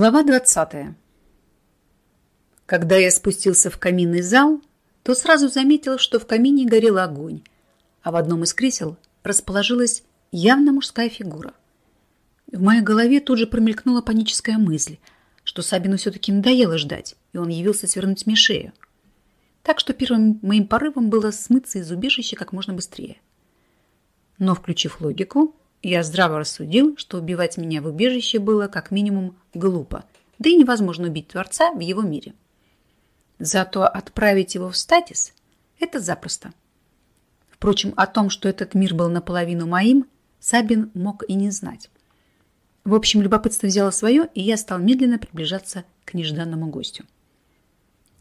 Глава 20. Когда я спустился в каминный зал, то сразу заметил, что в камине горел огонь, а в одном из кресел расположилась явно мужская фигура. В моей голове тут же промелькнула паническая мысль, что Сабину все-таки надоело ждать, и он явился свернуть мне шею. Так что первым моим порывом было смыться из убежища как можно быстрее. Но, включив логику, я здраво рассудил, что убивать меня в убежище было как минимум глупо, да и невозможно убить Творца в его мире. Зато отправить его в статис – это запросто. Впрочем, о том, что этот мир был наполовину моим, Сабин мог и не знать. В общем, любопытство взяло свое, и я стал медленно приближаться к нежданному гостю.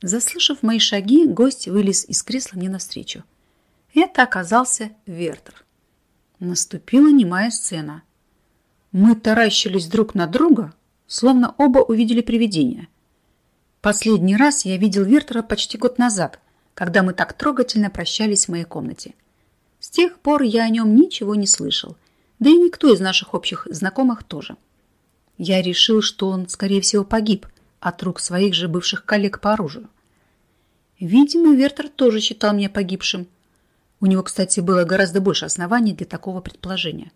Заслышав мои шаги, гость вылез из кресла мне навстречу. Это оказался Вертер. Наступила немая сцена. Мы таращились друг на друга, словно оба увидели привидение. Последний раз я видел Вертера почти год назад, когда мы так трогательно прощались в моей комнате. С тех пор я о нем ничего не слышал, да и никто из наших общих знакомых тоже. Я решил, что он, скорее всего, погиб от рук своих же бывших коллег по оружию. Видимо, Вертер тоже считал меня погибшим – у него, кстати, было гораздо больше оснований для такого предположения.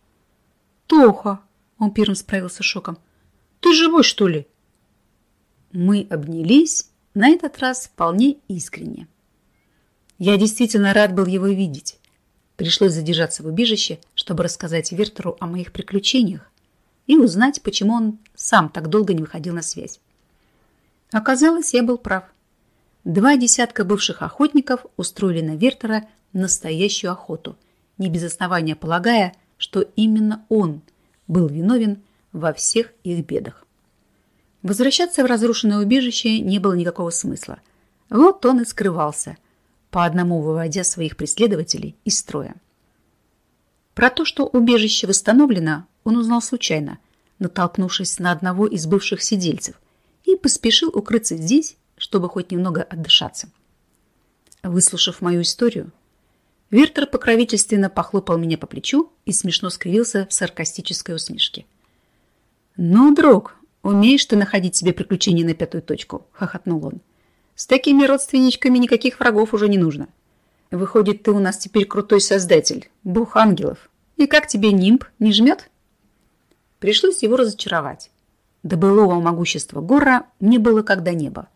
«Тоха!» – он первым справился с шоком. «Ты живой, что ли?» Мы обнялись, на этот раз вполне искренне. Я действительно рад был его видеть. Пришлось задержаться в убежище, чтобы рассказать Вертеру о моих приключениях и узнать, почему он сам так долго не выходил на связь. Оказалось, я был прав. Два десятка бывших охотников устроили на Вертера настоящую охоту, не без основания полагая, что именно он был виновен во всех их бедах. Возвращаться в разрушенное убежище не было никакого смысла. Вот он и скрывался, по одному выводя своих преследователей из строя. Про то, что убежище восстановлено, он узнал случайно, натолкнувшись на одного из бывших сидельцев, и поспешил укрыться здесь, чтобы хоть немного отдышаться. Выслушав мою историю, Виртер покровительственно похлопал меня по плечу и смешно скривился в саркастической усмешке. «Ну, друг, умеешь ты находить себе приключения на пятую точку?» – хохотнул он. «С такими родственничками никаких врагов уже не нужно. Выходит, ты у нас теперь крутой создатель, бог ангелов. И как тебе нимб, не жмет?» Пришлось его разочаровать. До былого могущества Гора мне было как до неба.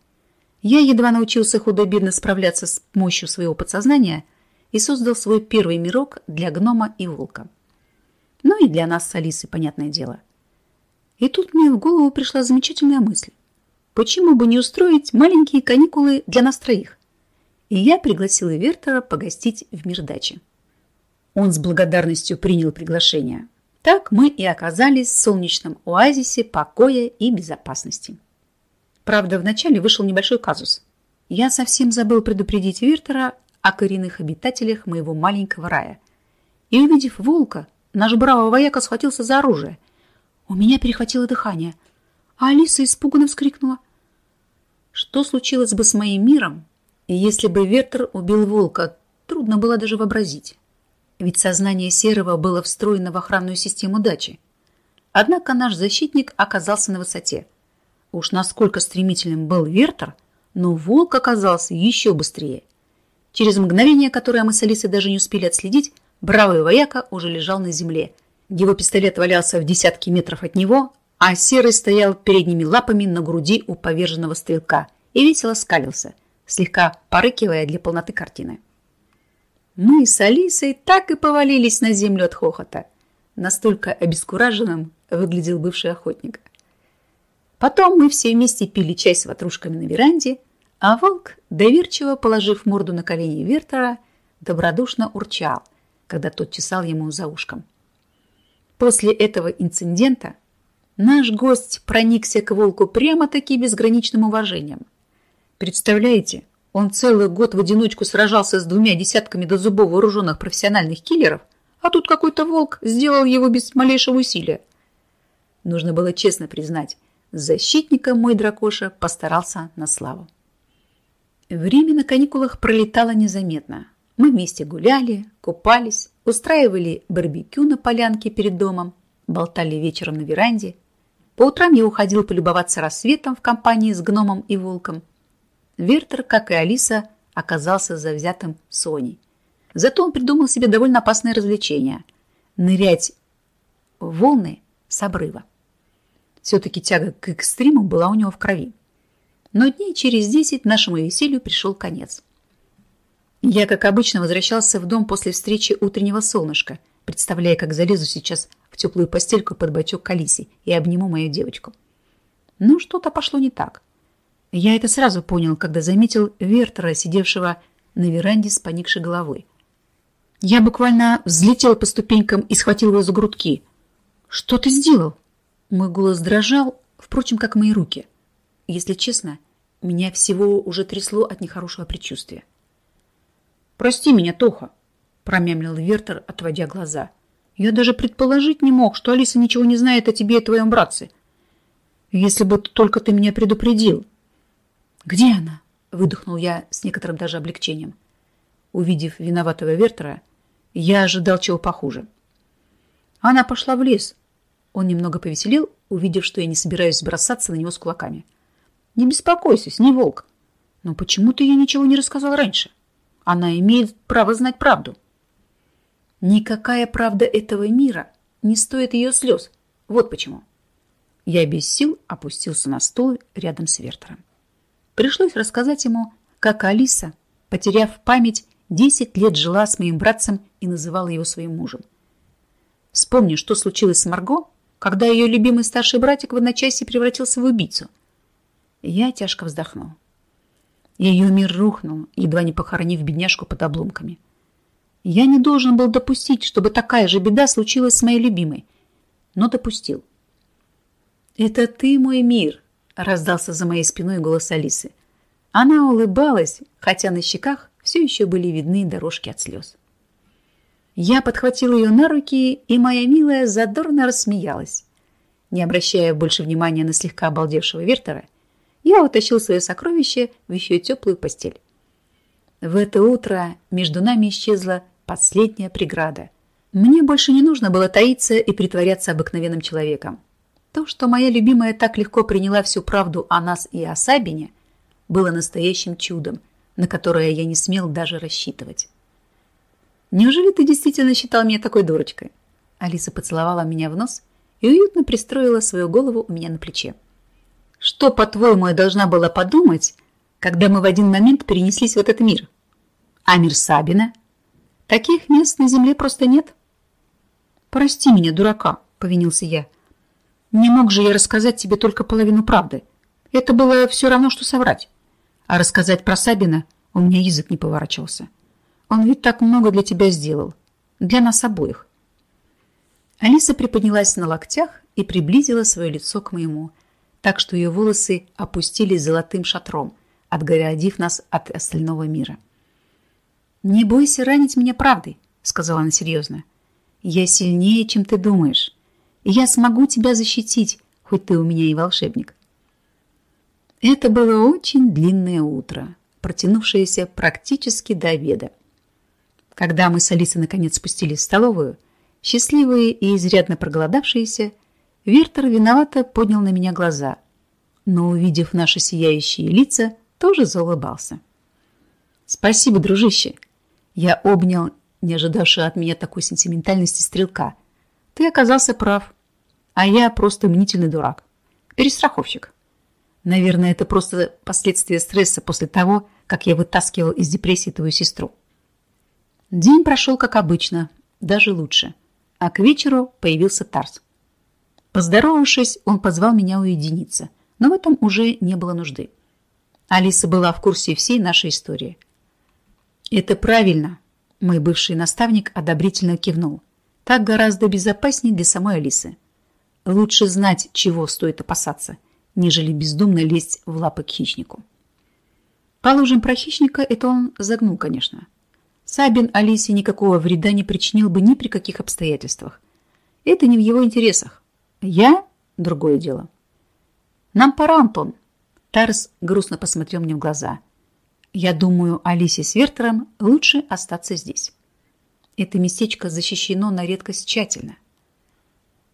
Я едва научился худо-бедно справляться с мощью своего подсознания – и создал свой первый мирок для гнома и волка. Ну и для нас с Алисой, понятное дело. И тут мне в голову пришла замечательная мысль. Почему бы не устроить маленькие каникулы для нас троих? И я пригласила Вертера погостить в Мирдаче. Он с благодарностью принял приглашение. Так мы и оказались в солнечном оазисе покоя и безопасности. Правда, вначале вышел небольшой казус. Я совсем забыл предупредить Вертера о коренных обитателях моего маленького рая. И увидев волка, наш бравый вояка схватился за оружие. У меня перехватило дыхание, а Алиса испуганно вскрикнула. Что случилось бы с моим миром, если бы Вертер убил волка, трудно было даже вообразить. Ведь сознание Серого было встроено в охранную систему дачи. Однако наш защитник оказался на высоте. Уж насколько стремительным был Вертер, но волк оказался еще быстрее – Через мгновение, которое мы с Алисой даже не успели отследить, бравый вояка уже лежал на земле. Его пистолет валялся в десятки метров от него, а Серый стоял передними лапами на груди у поверженного стрелка и весело скалился, слегка порыкивая для полноты картины. Мы с Алисой так и повалились на землю от хохота. Настолько обескураженным выглядел бывший охотник. Потом мы все вместе пили чай с ватрушками на веранде, а волк, доверчиво положив морду на колени Вертера, добродушно урчал, когда тот чесал ему за ушком. После этого инцидента наш гость проникся к волку прямо-таки безграничным уважением. Представляете, он целый год в одиночку сражался с двумя десятками до зубов вооруженных профессиональных киллеров, а тут какой-то волк сделал его без малейшего усилия. Нужно было честно признать, защитником мой дракоша постарался на славу. Время на каникулах пролетало незаметно. Мы вместе гуляли, купались, устраивали барбекю на полянке перед домом, болтали вечером на веранде. По утрам я уходил полюбоваться рассветом в компании с гномом и волком. Вертер, как и Алиса, оказался завзятым Соней. Зато он придумал себе довольно опасное развлечение – нырять в волны с обрыва. Все-таки тяга к экстриму была у него в крови. Но дней через десять нашему веселью пришел конец. Я, как обычно, возвращался в дом после встречи утреннего солнышка, представляя, как залезу сейчас в теплую постельку под бочок к Алисе и обниму мою девочку. Но что-то пошло не так. Я это сразу понял, когда заметил Вертера, сидевшего на веранде с поникшей головой. Я буквально взлетел по ступенькам и схватил его за грудки. «Что ты сделал?» Мой голос дрожал, впрочем, как мои руки. Если честно, меня всего уже трясло от нехорошего предчувствия. «Прости меня, Тоха», — промямлил Вертер, отводя глаза. «Я даже предположить не мог, что Алиса ничего не знает о тебе и твоем братце. Если бы только ты меня предупредил». «Где она?» — выдохнул я с некоторым даже облегчением. Увидев виноватого Вертера, я ожидал чего похуже. Она пошла в лес. Он немного повеселил, увидев, что я не собираюсь бросаться на него с кулаками. «Не беспокойся, с ней волк. Но почему ты ей ничего не рассказал раньше?» Она имеет право знать правду. Никакая правда этого мира не стоит ее слез. Вот почему. Я без сил опустился на стул рядом с Вертером. Пришлось рассказать ему, как Алиса, потеряв память, 10 лет жила с моим братцем и называла его своим мужем. Вспомни, что случилось с Марго, когда ее любимый старший братик в одночасье превратился в убийцу. Я тяжко вздохнул. Ее мир рухнул, едва не похоронив бедняжку под обломками. Я не должен был допустить, чтобы такая же беда случилась с моей любимой, но допустил. «Это ты мой мир», — раздался за моей спиной голос Алисы. Она улыбалась, хотя на щеках все еще были видны дорожки от слез. Я подхватил ее на руки, и моя милая задорно рассмеялась. Не обращая больше внимания на слегка обалдевшего Вертера, я утащил свое сокровище в еще теплую постель. В это утро между нами исчезла последняя преграда. Мне больше не нужно было таиться и притворяться обыкновенным человеком. То, что моя любимая так легко приняла всю правду о нас и о Сабине, было настоящим чудом, на которое я не смел даже рассчитывать. «Неужели ты действительно считал меня такой дурочкой?» Алиса поцеловала меня в нос и уютно пристроила свою голову у меня на плече. Что, по-твоему, я должна была подумать, когда мы в один момент перенеслись в этот мир? А мир Сабина? Таких мест на земле просто нет. Прости меня, дурака, повинился я. Не мог же я рассказать тебе только половину правды. Это было все равно, что соврать. А рассказать про Сабина у меня язык не поворачивался. Он ведь так много для тебя сделал. Для нас обоих. Алиса приподнялась на локтях и приблизила свое лицо к моему так что ее волосы опустились золотым шатром, отгородив нас от остального мира. «Не бойся ранить меня правдой», — сказала она серьезно. «Я сильнее, чем ты думаешь, и я смогу тебя защитить, хоть ты у меня и волшебник». Это было очень длинное утро, протянувшееся практически до обеда. Когда мы с Алисой наконец спустились в столовую, счастливые и изрядно проголодавшиеся, Вертер виновато поднял на меня глаза, но, увидев наши сияющие лица, тоже заулыбался. «Спасибо, дружище!» Я обнял не ожидавшего от меня такой сентиментальности стрелка. «Ты оказался прав, а я просто мнительный дурак. Перестраховщик. Наверное, это просто последствия стресса после того, как я вытаскивал из депрессии твою сестру». День прошел как обычно, даже лучше, а к вечеру появился Тарс. Поздоровавшись, он позвал меня уединиться, но в этом уже не было нужды. Алиса была в курсе всей нашей истории. «Это правильно», – мой бывший наставник одобрительно кивнул. «Так гораздо безопаснее для самой Алисы. Лучше знать, чего стоит опасаться, нежели бездумно лезть в лапы к хищнику». Положим, про хищника это он загнул, конечно. Сабин Алисе никакого вреда не причинил бы ни при каких обстоятельствах. Это не в его интересах. Я – другое дело. Нам пора, Антон. Тарс грустно посмотрел мне в глаза. Я думаю, Алисе с Вертером лучше остаться здесь. Это местечко защищено на редкость тщательно.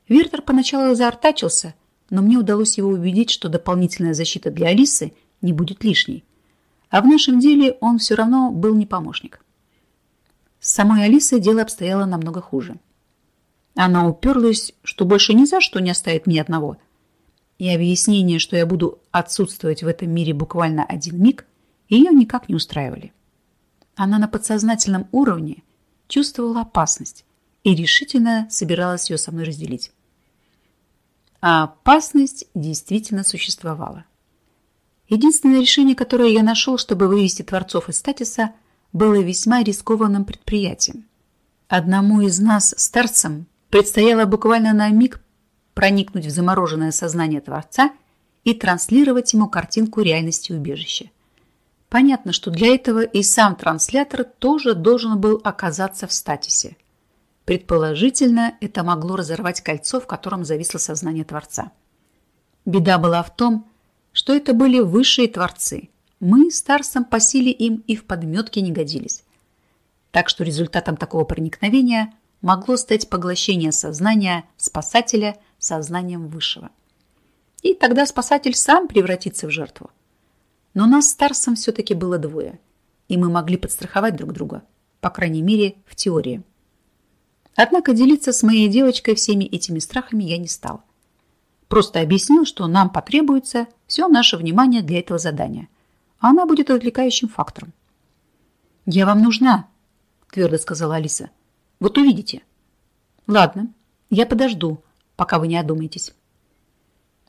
Вертер поначалу заортачился, но мне удалось его убедить, что дополнительная защита для Алисы не будет лишней. А в нашем деле он все равно был не помощник. С самой Алисой дело обстояло намного хуже. Она уперлась, что больше ни за что не оставит меня одного. И объяснение, что я буду отсутствовать в этом мире буквально один миг, ее никак не устраивали. Она на подсознательном уровне чувствовала опасность и решительно собиралась ее со мной разделить. А опасность действительно существовала. Единственное решение, которое я нашел, чтобы вывести творцов из статиса, было весьма рискованным предприятием. Одному из нас, старцам, предстояло буквально на миг проникнуть в замороженное сознание Творца и транслировать ему картинку реальности убежища. Понятно, что для этого и сам транслятор тоже должен был оказаться в статисе. Предположительно, это могло разорвать кольцо, в котором зависло сознание Творца. Беда была в том, что это были высшие Творцы. Мы с Тарсом по силе им и в подметке не годились. Так что результатом такого проникновения могло стать поглощение сознания спасателя сознанием высшего. И тогда спасатель сам превратится в жертву. Но нас с Тарсом все-таки было двое, и мы могли подстраховать друг друга, по крайней мере, в теории. Однако делиться с моей девочкой всеми этими страхами я не стал. Просто объяснил, что нам потребуется все наше внимание для этого задания, а она будет отвлекающим фактором. «Я вам нужна», – твердо сказала Алиса. «Вот увидите». «Ладно, я подожду, пока вы не одумаетесь».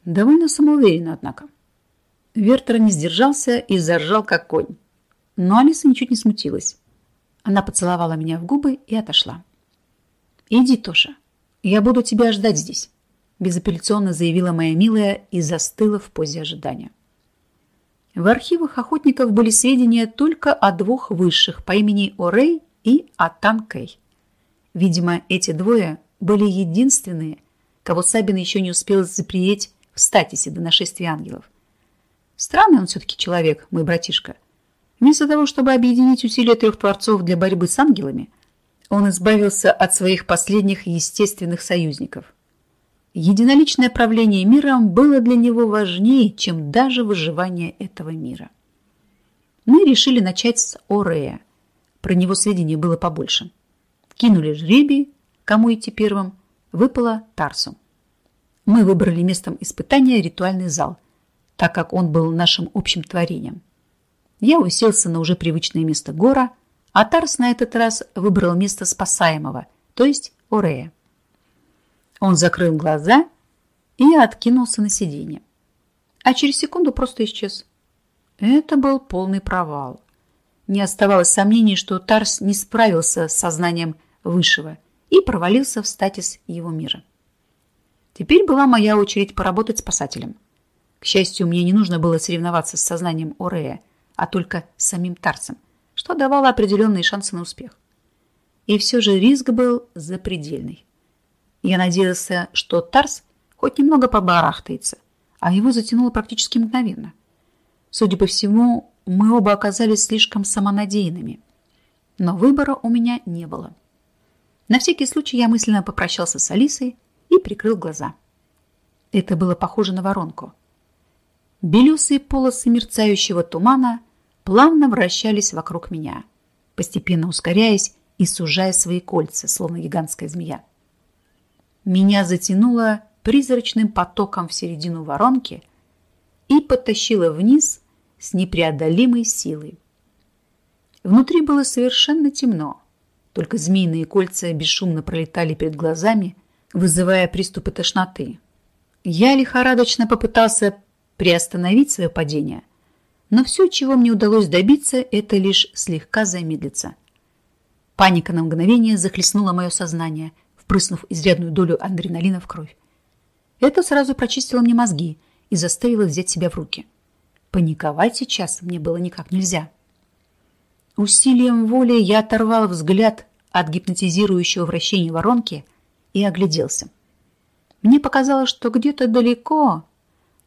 Довольно самоуверенно, однако. Вертер не сдержался и заржал, как конь. Но Алиса ничуть не смутилась. Она поцеловала меня в губы и отошла. «Иди, Тоша, я буду тебя ждать здесь», безапелляционно заявила моя милая и застыла в позе ожидания. В архивах охотников были сведения только о двух высших по имени Орей и Атан Кэй. Видимо, эти двое были единственные, кого Сабин еще не успел заприеть в статисе до нашествия ангелов. Странный он все-таки человек, мой братишка. Вместо того, чтобы объединить усилия трех творцов для борьбы с ангелами, он избавился от своих последних естественных союзников. Единоличное правление миром было для него важнее, чем даже выживание этого мира. Мы решили начать с Орея. Про него сведений было побольше. Кинули жребий, кому идти первым, выпало Тарсу. Мы выбрали местом испытания ритуальный зал – так как он был нашим общим творением. Я уселся на уже привычное место гора, а Тарс на этот раз выбрал место спасаемого, то есть Орея. Он закрыл глаза и откинулся на сиденье. А через секунду просто исчез. Это был полный провал. Не оставалось сомнений, что Тарс не справился с сознанием Высшего и провалился в статис его мира. Теперь была моя очередь поработать спасателем. К счастью, мне не нужно было соревноваться с сознанием Орея, а только с самим Тарсом, что давало определенные шансы на успех. И все же риск был запредельный. Я надеялся, что Тарс хоть немного побарахтается, а его затянуло практически мгновенно. Судя по всему, мы оба оказались слишком самонадеянными. Но выбора у меня не было. На всякий случай я мысленно попрощался с Алисой и прикрыл глаза. Это было похоже на воронку – Белесые полосы мерцающего тумана плавно вращались вокруг меня, постепенно ускоряясь и сужая свои кольца, словно гигантская змея. Меня затянуло призрачным потоком в середину воронки и потащило вниз с непреодолимой силой. Внутри было совершенно темно, только змеиные кольца бесшумно пролетали перед глазами, вызывая приступы тошноты. Я лихорадочно попытался приостановить свое падение. Но все, чего мне удалось добиться, это лишь слегка замедлиться. Паника на мгновение захлестнула мое сознание, впрыснув изрядную долю адреналина в кровь. Это сразу прочистило мне мозги и заставило взять себя в руки. Паниковать сейчас мне было никак нельзя. Усилием воли я оторвал взгляд от гипнотизирующего вращения воронки и огляделся. Мне показалось, что где-то далеко,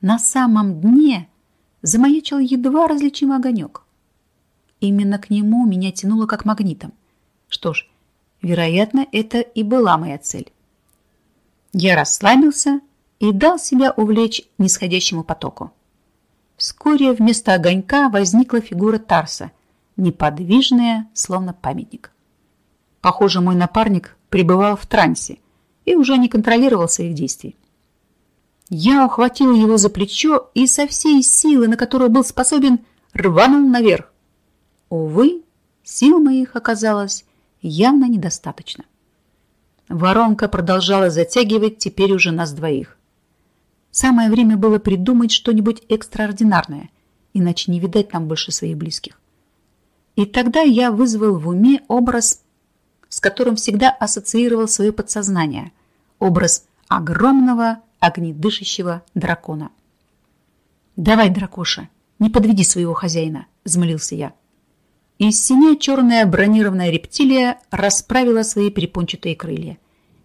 на самом дне замаячил едва различимый огонек. Именно к нему меня тянуло как магнитом. Что ж, вероятно, это и была моя цель. Я расслабился и дал себя увлечь нисходящему потоку. Вскоре вместо огонька возникла фигура Тарса, неподвижная, словно памятник. Похоже, мой напарник пребывал в трансе и уже не контролировал своих действий. Я ухватил его за плечо и со всей силы, на которую был способен, рванул наверх. Увы, сил моих оказалось явно недостаточно. Воронка продолжала затягивать теперь уже нас двоих. Самое время было придумать что-нибудь экстраординарное, иначе не видать нам больше своих близких. И тогда я вызвал в уме образ, с которым всегда ассоциировал свое подсознание. Образ огромного огнедышащего дракона. «Давай, дракоша, не подведи своего хозяина», – взмолился я. Из синя черная бронированная рептилия расправила свои перепончатые крылья,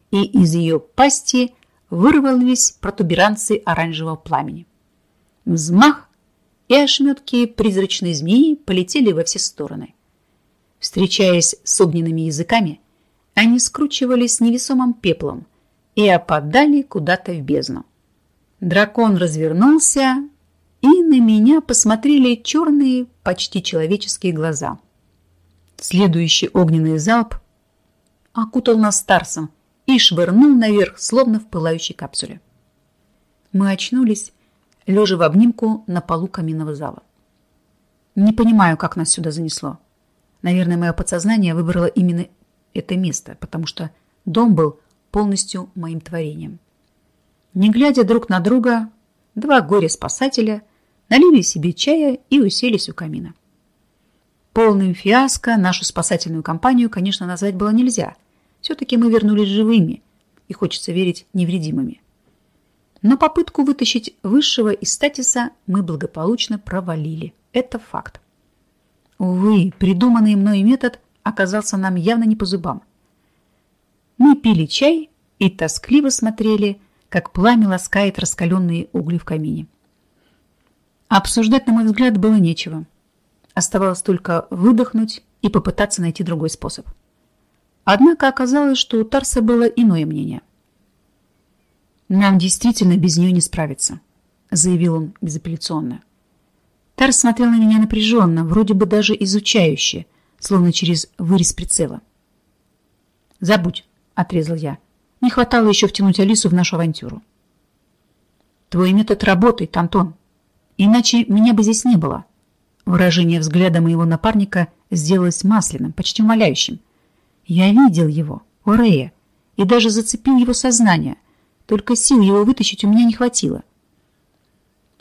и из ее пасти вырвались протуберанцы оранжевого пламени. Взмах, и ошметки призрачной змеи полетели во все стороны. Встречаясь с огненными языками, они скручивались невесомым пеплом и опадали куда-то в бездну. Дракон развернулся и на меня посмотрели черные, почти человеческие глаза. Следующий огненный залп окутал нас Старсом и швырнул наверх, словно в пылающей капсуле. Мы очнулись, лежа в обнимку на полу каминного зала. Не понимаю, как нас сюда занесло. Наверное, мое подсознание выбрало именно это место, потому что дом был полностью моим творением. Не глядя друг на друга, два горе-спасателя – налили себе чая и уселись у камина. Полным фиаско нашу спасательную кампанию, конечно, назвать было нельзя. Все-таки мы вернулись живыми и, хочется верить, невредимыми. Но попытку вытащить высшего из статиса мы благополучно провалили. Это факт. Увы, придуманный мной метод оказался нам явно не по зубам. Мы пили чай и тоскливо смотрели, как пламя ласкает раскаленные угли в камине. Обсуждать, на мой взгляд, было нечего. Оставалось только выдохнуть и попытаться найти другой способ. Однако оказалось, что у Тарса было иное мнение. «Нам действительно без нее не справиться», — заявил он безапелляционно. Тарс смотрел на меня напряженно, вроде бы даже изучающе, словно через вырез прицела. «Забудь», — отрезал я. «Не хватало еще втянуть Алису в нашу авантюру». «Твой метод работает, Антон», Иначе меня бы здесь не было. Выражение взгляда моего напарника сделалось масляным, почти умоляющим. Я видел его, Орея, и даже зацепил его сознание. Только сил его вытащить у меня не хватило.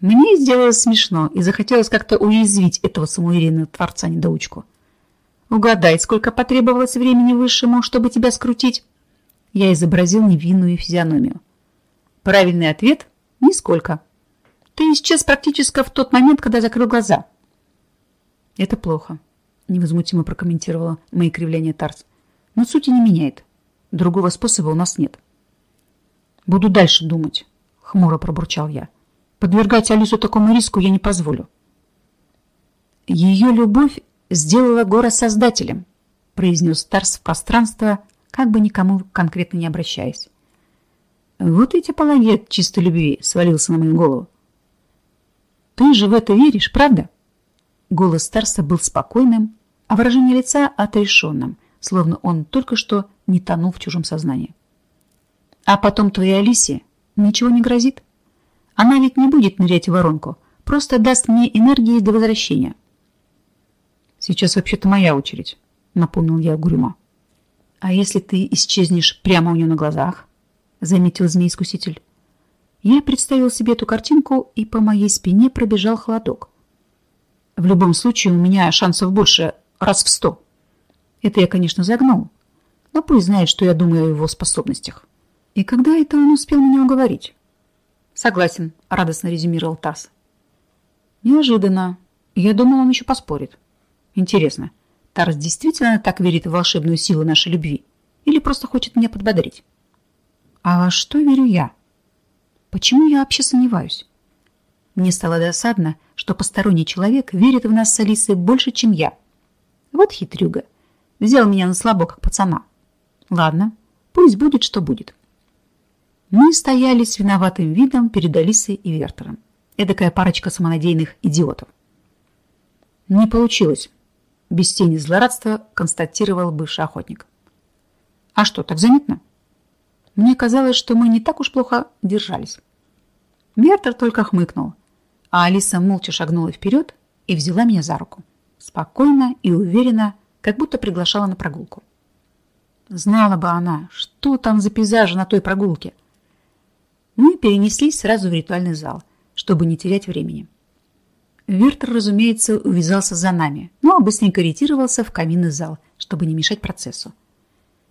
Мне сделалось смешно и захотелось как-то уязвить этого самоуверенного творца-недоучку. Угадай, сколько потребовалось времени высшему, чтобы тебя скрутить? Я изобразил невинную физиономию. Правильный ответ – нисколько. Ты исчез практически в тот момент, когда закрыл глаза. Это плохо, невозмутимо прокомментировала мои кривляния Тарс. Но сути не меняет. Другого способа у нас нет. Буду дальше думать, хмуро пробурчал я. Подвергать Алису такому риску я не позволю. Ее любовь сделала Гора создателем, произнес Тарс в пространство, как бы никому конкретно не обращаясь. Вот эти половет чистой любви свалился на мою голову. Ты же в это веришь, правда? Голос Старса был спокойным, а выражение лица отрешенным, словно он только что не тонул в чужом сознании. А потом твоей Алисе ничего не грозит. Она ведь не будет нырять в воронку, просто даст мне энергии до возвращения. Сейчас вообще-то моя очередь, напомнил я угрюмо. А если ты исчезнешь прямо у нее на глазах? Заметил змей-искуситель. Я представил себе эту картинку, и по моей спине пробежал холодок. В любом случае, у меня шансов больше раз в сто. Это я, конечно, загнул. Но пусть знает, что я думаю о его способностях. И когда это он успел меня уговорить? Согласен, радостно резюмировал Тасс. Неожиданно. Я думал, он еще поспорит. Интересно, Тарс действительно так верит в волшебную силу нашей любви? Или просто хочет меня подбодрить? А что верю я? Почему я вообще сомневаюсь? Мне стало досадно, что посторонний человек верит в нас с Алисой больше, чем я. Вот хитрюга. Взял меня на слабо, как пацана. Ладно, пусть будет, что будет. Мы стояли с виноватым видом перед Алисой и Вертером. Эдакая парочка самонадеянных идиотов. Не получилось, без тени злорадства констатировал бывший охотник. А что, так заметно? Мне казалось, что мы не так уж плохо держались. Вертер только хмыкнул, а Алиса молча шагнула вперед и взяла меня за руку. Спокойно и уверенно, как будто приглашала на прогулку. Знала бы она, что там за пейзажи на той прогулке. Мы перенеслись сразу в ритуальный зал, чтобы не терять времени. Вертер, разумеется, увязался за нами, но быстренько ретировался в каминный зал, чтобы не мешать процессу.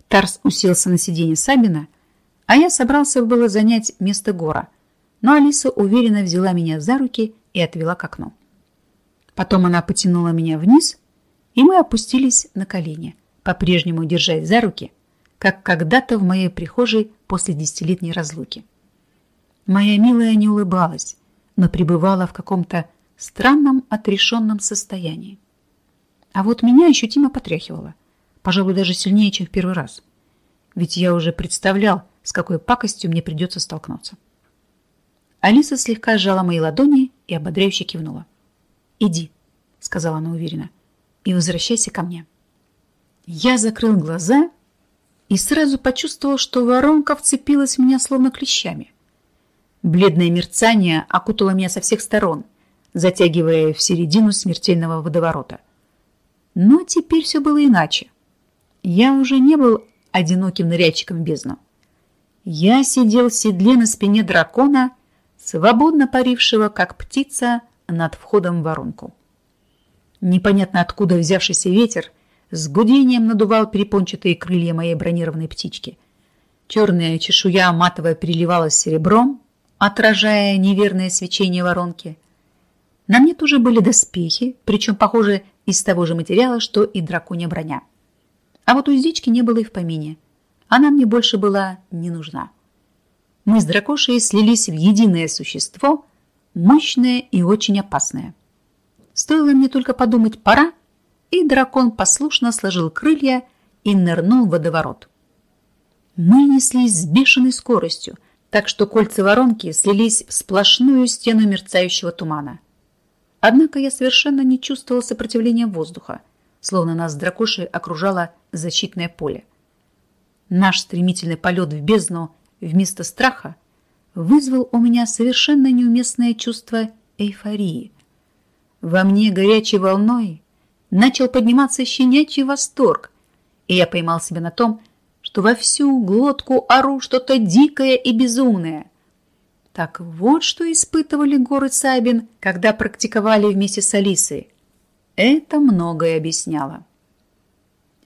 Тарс уселся на сиденье Сабина, а я собрался было занять место Гора, но Алиса уверенно взяла меня за руки и отвела к окну. Потом она потянула меня вниз, и мы опустились на колени, по-прежнему держась за руки, как когда-то в моей прихожей после десятилетней разлуки. Моя милая не улыбалась, но пребывала в каком-то странном отрешенном состоянии. А вот меня ощутимо потряхивало, пожалуй, даже сильнее, чем в первый раз. Ведь я уже представлял, с какой пакостью мне придется столкнуться. Алиса слегка сжала мои ладони и ободряюще кивнула. «Иди», — сказала она уверенно, — «и возвращайся ко мне». Я закрыл глаза и сразу почувствовал, что воронка вцепилась в меня словно клещами. Бледное мерцание окутало меня со всех сторон, затягивая в середину смертельного водоворота. Но теперь все было иначе. Я уже не был одиноким нырядчиком бездну. Я сидел в седле на спине дракона, свободно парившего, как птица, над входом в воронку. Непонятно откуда взявшийся ветер с гудением надувал перепончатые крылья моей бронированной птички. Черная чешуя матовая переливалась серебром, отражая неверное свечение воронки. На мне тоже были доспехи, причем, похоже, из того же материала, что и драконья броня. А вот уздечки не было и в помине. Она мне больше была не нужна. Мы с дракошей слились в единое существо – мощное и очень опасное. Стоило мне только подумать «пора», и дракон послушно сложил крылья и нырнул в водоворот. Мы неслись с бешеной скоростью, так что кольца воронки слились в сплошную стену мерцающего тумана. Однако я совершенно не чувствовал сопротивления воздуха, словно нас с дракошей окружало защитное поле. Наш стремительный полет в бездну вместо страха вызвал у меня совершенно неуместное чувство эйфории. Во мне горячей волной начал подниматься щенячий восторг, и я поймал себя на том, что во всю глотку ору что-то дикое и безумное. Так вот, что испытывали горы Сабин, когда практиковали вместе с Алисой. Это многое объясняло.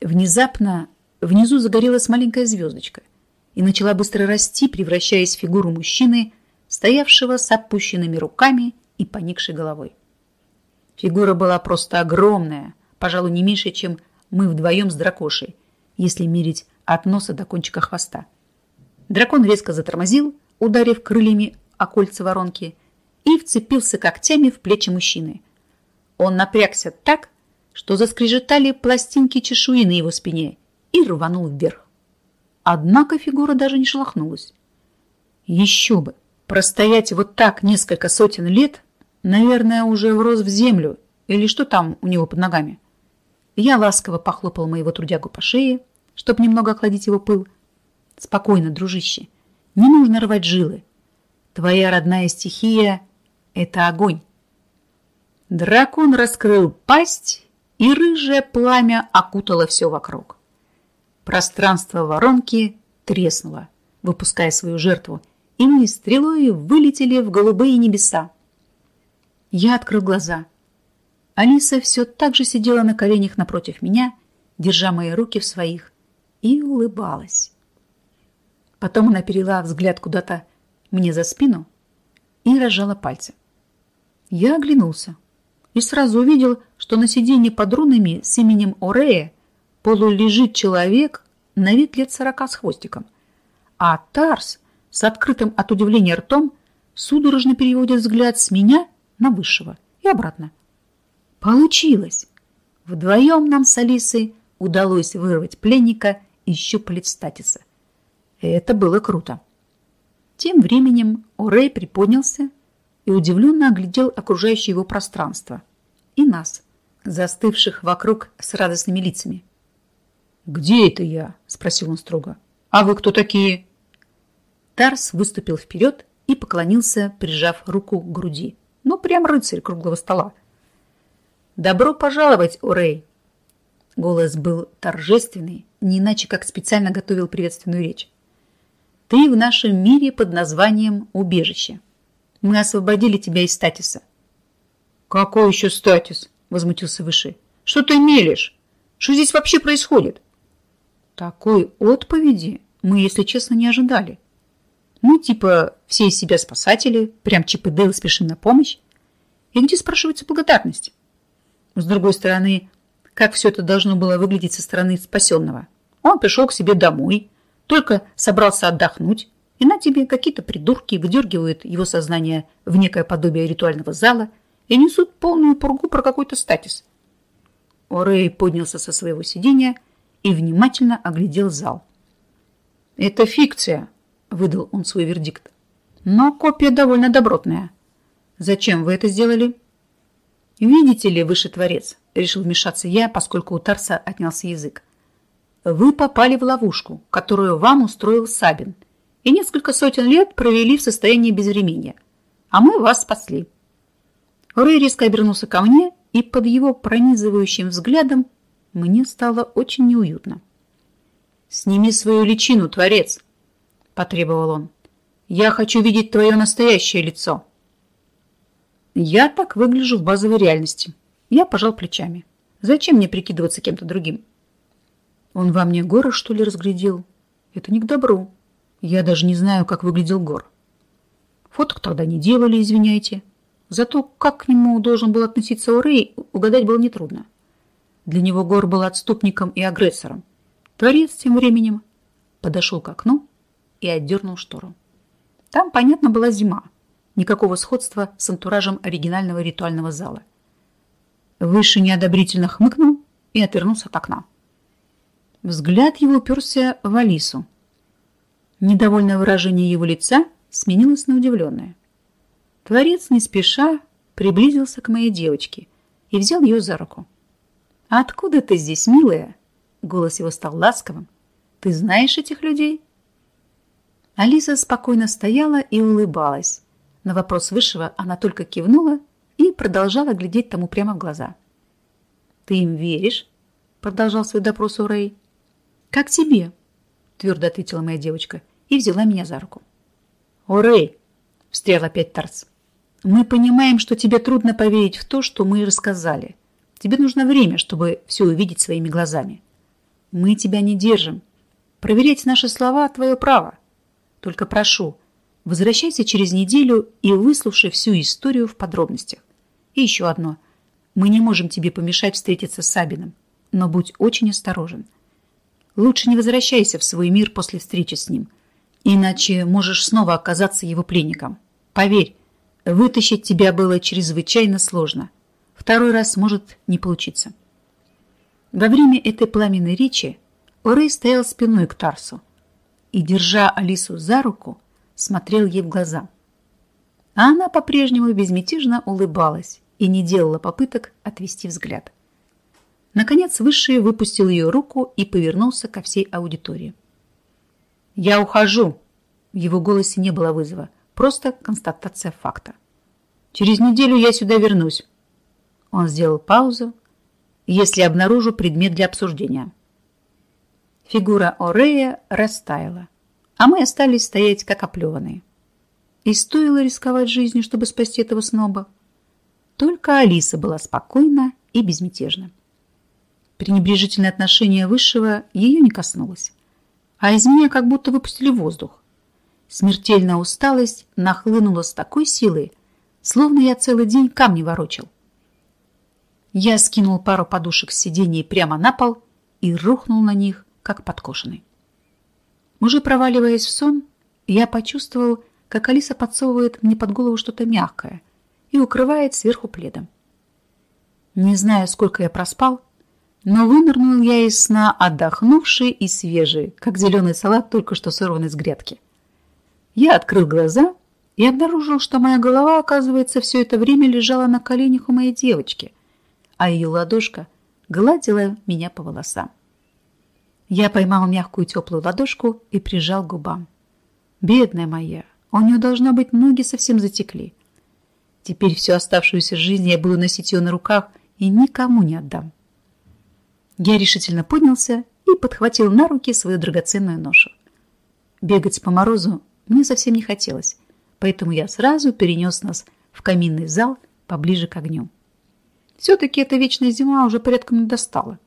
Внезапно внизу загорелась маленькая звездочка – и начала быстро расти, превращаясь в фигуру мужчины, стоявшего с опущенными руками и поникшей головой. Фигура была просто огромная, пожалуй, не меньше, чем мы вдвоем с дракошей, если мерить от носа до кончика хвоста. Дракон резко затормозил, ударив крыльями о кольца воронки, и вцепился когтями в плечи мужчины. Он напрягся так, что заскрежетали пластинки чешуи на его спине и рванул вверх. Однако фигура даже не шелохнулась. Еще бы! Простоять вот так несколько сотен лет, наверное, уже врос в землю, или что там у него под ногами. Я ласково похлопал моего трудягу по шее, чтобы немного охладить его пыл. Спокойно, дружище, не нужно рвать жилы. Твоя родная стихия — это огонь. Дракон раскрыл пасть, и рыжее пламя окутало все вокруг. Пространство воронки треснуло, выпуская свою жертву, и мы стрелой вылетели в голубые небеса. Я открыл глаза. Алиса все так же сидела на коленях напротив меня, держа мои руки в своих, и улыбалась. Потом она перела взгляд куда-то мне за спину и разжала пальцы. Я оглянулся и сразу увидел, что на сиденье под рунами с именем Орея полу лежит человек на вид лет сорока с хвостиком, а Тарс с открытым от удивления ртом судорожно переводит взгляд с меня на высшего и обратно. Получилось! Вдвоем нам с Алисой удалось вырвать пленника из щупалец статиса. Это было круто. Тем временем Орей приподнялся и удивленно оглядел окружающее его пространство и нас, застывших вокруг с радостными лицами. «Где это я?» – спросил он строго. «А вы кто такие?» Тарс выступил вперед и поклонился, прижав руку к груди. Ну, прям рыцарь круглого стола. «Добро пожаловать, Орей!» Голос был торжественный, не иначе как специально готовил приветственную речь. «Ты в нашем мире под названием убежище. Мы освободили тебя из статиса». «Какой еще статис?» – возмутился Выше. «Что ты мелешь? Что здесь вообще происходит?» Такой отповеди мы, если честно, не ожидали. Ну, типа, все из себя спасатели, прям Чип и Дейл спешим на помощь. И где спрашивается благодарность? С другой стороны, как все это должно было выглядеть со стороны спасенного? Он пришел к себе домой, только собрался отдохнуть, и на тебе какие-то придурки выдергивают его сознание в некое подобие ритуального зала и несут полную пургу про какой-то статис. Орей поднялся со своего сидения и внимательно оглядел зал. «Это фикция», — выдал он свой вердикт. «Но копия довольно добротная. Зачем вы это сделали?» «Видите ли, Высший Творец», — решил вмешаться я, поскольку у Тарса отнялся язык. «Вы попали в ловушку, которую вам устроил Сабин, и несколько сотен лет провели в состоянии безвременья, а мы вас спасли». Рэй резко обернулся ко мне, и под его пронизывающим взглядом мне стало очень неуютно. «Сними свою личину, Творец!» – потребовал он. «Я хочу видеть твое настоящее лицо!» Я так выгляжу в базовой реальности. Я пожал плечами. Зачем мне прикидываться кем-то другим? Он во мне горы, что ли, разглядел? Это не к добру. Я даже не знаю, как выглядел гор. Фоток тогда не делали, извиняйте. Зато как к нему должен был относиться Орей, угадать было нетрудно. Для него Гор был отступником и агрессором. Творец тем временем подошел к окну и отдернул штору. Там, понятно, была зима. Никакого сходства с антуражем оригинального ритуального зала. Выше неодобрительно хмыкнул и отвернулся от окна. Взгляд его уперся в Алису. Недовольное выражение его лица сменилось на удивленное. Творец не спеша приблизился к моей девочке и взял ее за руку. «А откуда ты здесь, милая?» Голос его стал ласковым. «Ты знаешь этих людей?» Алиса спокойно стояла и улыбалась. На вопрос Высшего она только кивнула и продолжала глядеть тому прямо в глаза. «Ты им веришь?» Продолжал свой допрос Урей. «Как тебе?» Твердо ответила моя девочка и взяла меня за руку. «Урей!» Встрял опять Тарс. «Мы понимаем, что тебе трудно поверить в то, что мы рассказали». Тебе нужно время, чтобы все увидеть своими глазами. Мы тебя не держим. Проверять наши слова – твое право. Только прошу, возвращайся через неделю и выслушай всю историю в подробностях. И еще одно. Мы не можем тебе помешать встретиться с Сабином, но будь очень осторожен. Лучше не возвращайся в свой мир после встречи с ним, иначе можешь снова оказаться его пленником. Поверь, вытащить тебя было чрезвычайно сложно. Второй раз может не получиться. Во время этой пламенной речи Орей стоял спиной к Тарсу и, держа Алису за руку, смотрел ей в глаза. А она по-прежнему безмятежно улыбалась и не делала попыток отвести взгляд. Наконец Высший выпустил ее руку и повернулся ко всей аудитории. «Я ухожу!» В его голосе не было вызова, просто констатация факта. «Через неделю я сюда вернусь. Он сделал паузу. Если обнаружу предмет для обсуждения. Фигура Орея растаяла, а мы остались стоять как оплеванные. И стоило рисковать жизнью, чтобы спасти этого сноба. Только Алиса была спокойна и безмятежна. Пренебрежительное отношение Высшего ее не коснулось. А из меня как будто выпустили воздух. Смертельная усталость нахлынула с такой силой, словно я целый день камни ворочал. Я скинул пару подушек с сидений прямо на пол и рухнул на них, как подкошенный. Уже проваливаясь в сон, я почувствовал, как Алиса подсовывает мне под голову что-то мягкое и укрывает сверху пледом. Не знаю, сколько я проспал, но вынырнул я из сна отдохнувший и свежий, как зеленый салат, только что сорванный с грядки. Я открыл глаза и обнаружил, что моя голова, оказывается, все это время лежала на коленях у моей девочки, а ее ладошка гладила меня по волосам. Я поймал мягкую теплую ладошку и прижал к губам. Бедная моя, у нее должно быть ноги совсем затекли. Теперь всю оставшуюся жизнь я буду носить ее на руках и никому не отдам. Я решительно поднялся и подхватил на руки свою драгоценную ношу. Бегать по морозу мне совсем не хотелось, поэтому я сразу перенес нас в каминный зал поближе к огню. Все-таки эта вечная зима уже порядком достала.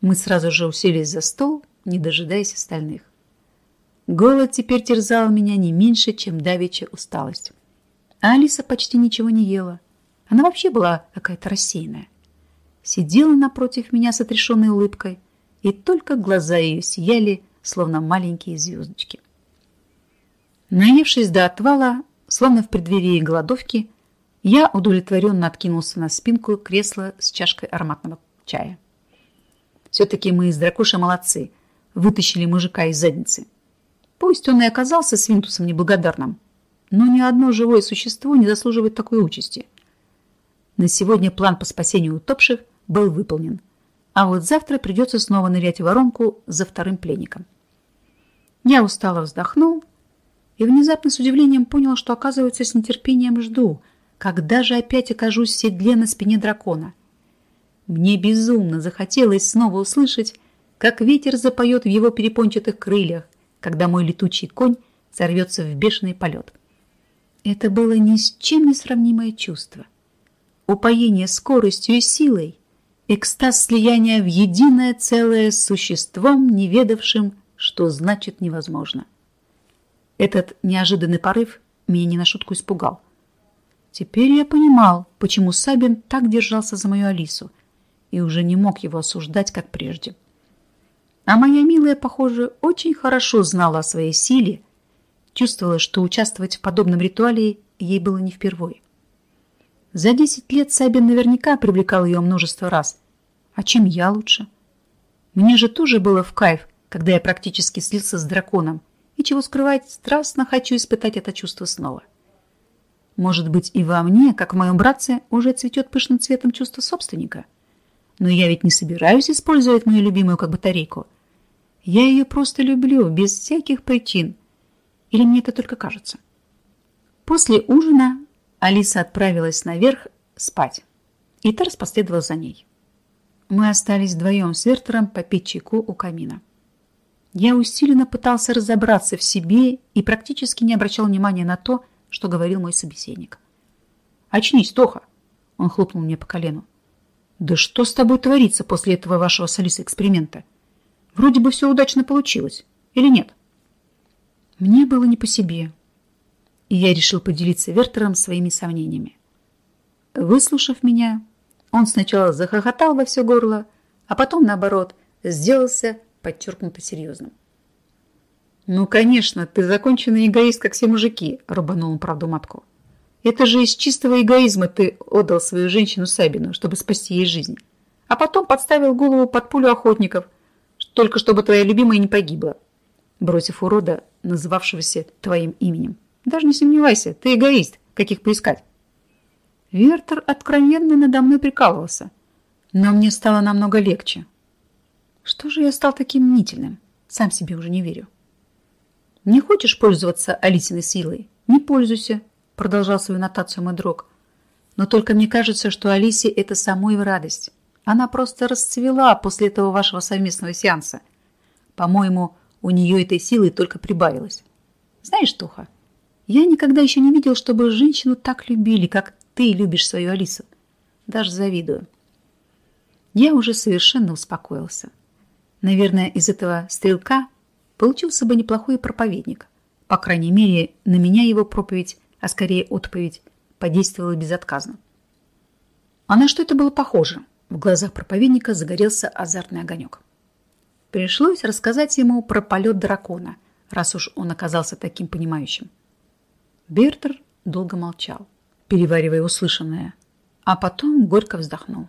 Мы сразу же уселись за стол, не дожидаясь остальных. Голод теперь терзал меня не меньше, чем давеча усталость. А Алиса почти ничего не ела. Она вообще была какая-то рассеянная. Сидела напротив меня с отрешенной улыбкой, и только глаза ее сияли, словно маленькие звездочки. Наевшись до отвала, словно в преддверии голодовки, я удовлетворенно откинулся на спинку кресла с чашкой ароматного чая. Все-таки мы из Дракоша молодцы, вытащили мужика из задницы. Пусть он и оказался с Винтусом неблагодарным, но ни одно живое существо не заслуживает такой участи. На сегодня план по спасению утопших был выполнен, а вот завтра придется снова нырять в воронку за вторым пленником. Я устало вздохнул и внезапно с удивлением понял, что, оказывается, с нетерпением жду, когда же опять окажусь в седле на спине дракона. Мне безумно захотелось снова услышать, как ветер запоет в его перепончатых крыльях, когда мой летучий конь сорвется в бешеный полет. Это было ни с чем не сравнимое чувство. Упоение скоростью и силой, экстаз слияния в единое целое с существом, не ведавшим, что значит невозможно. Этот неожиданный порыв меня не на шутку испугал. Теперь я понимал, почему Сабин так держался за мою Алису и уже не мог его осуждать, как прежде. А моя милая, похоже, очень хорошо знала о своей силе, чувствовала, что участвовать в подобном ритуале ей было не впервой. За десять лет Сабин наверняка привлекал ее множество раз. А чем я лучше? Мне же тоже было в кайф, когда я практически слился с драконом, и чего скрывать, страстно хочу испытать это чувство снова. Может быть, и во мне, как в моем братце, уже цветет пышным цветом чувство собственника. Но я ведь не собираюсь использовать мою любимую как батарейку – я ее просто люблю, без всяких причин. Или мне это только кажется? После ужина Алиса отправилась наверх спать, и Тарс последовал за ней. Мы остались вдвоем с Вертером попить чайку у камина. Я усиленно пытался разобраться в себе и практически не обращал внимания на то, что говорил мой собеседник. «Очнись, Тоха!» Он хлопнул мне по колену. «Да что с тобой творится после этого вашего с Алисой эксперимента?» Вроде бы все удачно получилось. Или нет? Мне было не по себе. И я решил поделиться Вертером своими сомнениями. Выслушав меня, он сначала захохотал во все горло, а потом, наоборот, сделался подчеркнуто серьезным. «Ну, конечно, ты законченный эгоист, как все мужики», – рубанул он правду матку. «Это же из чистого эгоизма ты отдал свою женщину Сабину, чтобы спасти ей жизнь, а потом подставил голову под пулю охотников, только чтобы твоя любимая не погибла, бросив урода, называвшегося твоим именем. Даже не сомневайся, ты эгоист, каких поискать. Вертер откровенно надо мной прикалывался, но мне стало намного легче. Что же я стал таким мнительным? Сам себе уже не верю. Не хочешь пользоваться Алисиной силой? Не пользуйся, продолжал свою нотацию мой друг. Но только мне кажется, что Алисе это самой в радость. Она просто расцвела после этого вашего совместного сеанса. По-моему, у нее этой силы только прибавилось. Знаешь, Тоха, я никогда еще не видел, чтобы женщину так любили, как ты любишь свою Алису. Даже завидую. Я уже совершенно успокоился. Наверное, из этого стрелка получился бы неплохой проповедник. По крайней мере, на меня его проповедь, а скорее отповедь, подействовала безотказно. А на что это было похоже? В глазах проповедника загорелся азартный огонек. Пришлось рассказать ему про полет дракона, раз уж он оказался таким понимающим. Бертер долго молчал, переваривая услышанное, а потом горько вздохнул.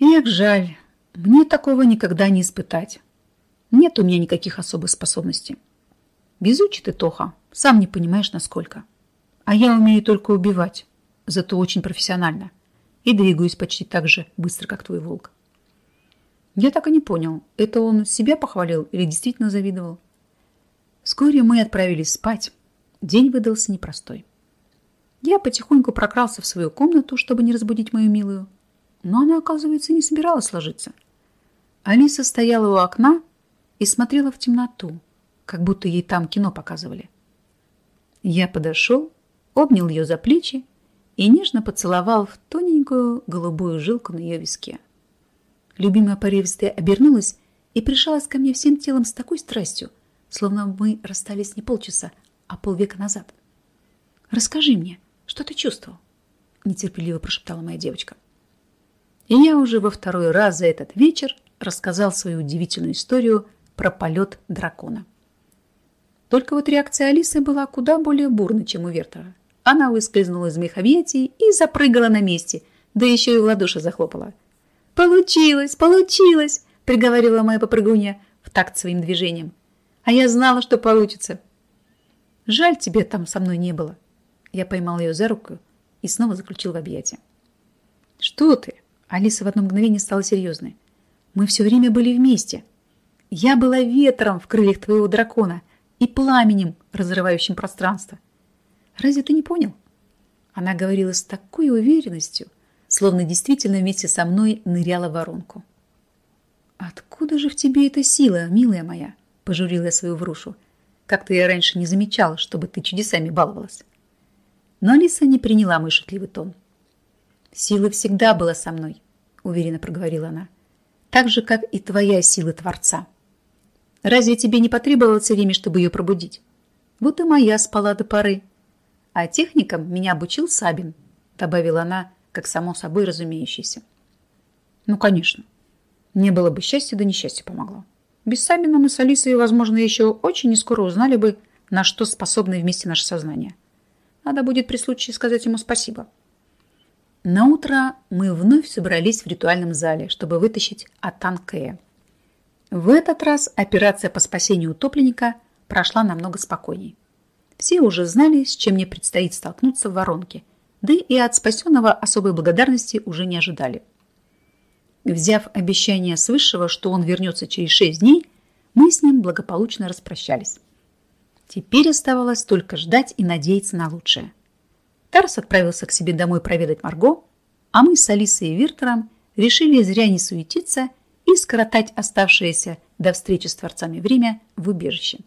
Эх, жаль, мне такого никогда не испытать. Нет у меня никаких особых способностей. Безучий ты, Тоха, сам не понимаешь, насколько. А я умею только убивать, зато очень профессионально. И двигаюсь почти так же быстро, как твой волк. Я так и не понял, это он себя похвалил или действительно завидовал. Вскоре мы отправились спать. День выдался непростой. Я потихоньку прокрался в свою комнату, чтобы не разбудить мою милую. Но она, оказывается, не собиралась ложиться. Алиса стояла у окна и смотрела в темноту, как будто ей там кино показывали. Я подошел, обнял ее за плечи и нежно поцеловал в тоненькую голубую жилку на ее виске. Любимая порывистая обернулась и прижалась ко мне всем телом с такой страстью, словно мы расстались не полчаса, а полвека назад. «Расскажи мне, что ты чувствовал?» – нетерпеливо прошептала моя девочка. И я уже во второй раз за этот вечер рассказал свою удивительную историю про полет дракона. Только вот реакция Алисы была куда более бурной, чем у Вертера. Она выскользнула из моих объятий и запрыгала на месте, да еще и в ладоши захлопала. «Получилось, получилось!» – приговорила моя попрыгунья в такт своим движением. «А я знала, что получится!» «Жаль, тебе там со мной не было!» Я поймал ее за руку и снова заключил в объятия. «Что ты?» Алиса в одно мгновение стала серьезной. «Мы все время были вместе. Я была ветром в крыльях твоего дракона и пламенем, разрывающим пространство. Разве ты не понял?» Она говорила с такой уверенностью, словно действительно вместе со мной ныряла в воронку. «Откуда же в тебе эта сила, милая моя?» – пожурила я свою врушу. «Как-то я раньше не замечала, чтобы ты чудесами баловалась». Но Алиса не приняла мой шутливый тон. «Сила всегда была со мной», – уверенно проговорила она. «Так же, как и твоя сила Творца. Разве тебе не потребовалось время, чтобы ее пробудить? Вот и моя спала до поры. А техникам меня обучил Сабин», – добавила она, как само собой разумеющееся. «Ну, конечно. Не было бы счастья, да несчастье помогло. Без Сабина мы с Алисой, возможно, еще очень не скоро узнали бы, на что способны вместе наше сознание. Надо будет при случае сказать ему спасибо. На утро мы вновь собрались в ритуальном зале, чтобы вытащить Атан Кэя. В этот раз операция по спасению утопленника прошла намного спокойней. Все уже знали, с чем мне предстоит столкнуться в воронке, да и от спасенного особой благодарности уже не ожидали. Взяв обещание свысшего, что он вернется через шесть дней, мы с ним благополучно распрощались. Теперь оставалось только ждать и надеяться на лучшее. Тарс отправился к себе домой проведать Марго, а мы с Алисой и Виртером решили зря не суетиться и скоротать оставшееся до встречи с Творцами время в убежище.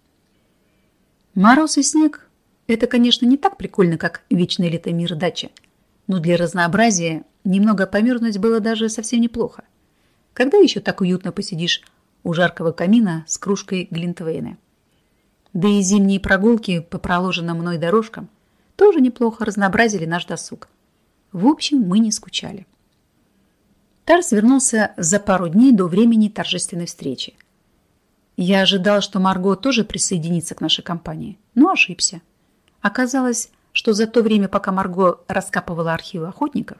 Мороз и снег – это, конечно, не так прикольно, как вечное лето мира дача, но для разнообразия немного померзнуть было даже совсем неплохо. Когда еще так уютно посидишь у жаркого камина с кружкой Глинтвейна? Да и зимние прогулки по проложенным мной дорожкам тоже неплохо разнообразили наш досуг. В общем, мы не скучали. Тарс вернулся за пару дней до времени торжественной встречи. Я ожидал, что Марго тоже присоединится к нашей компании, но ошибся. Оказалось, что за то время, пока Марго раскапывала архивы охотников,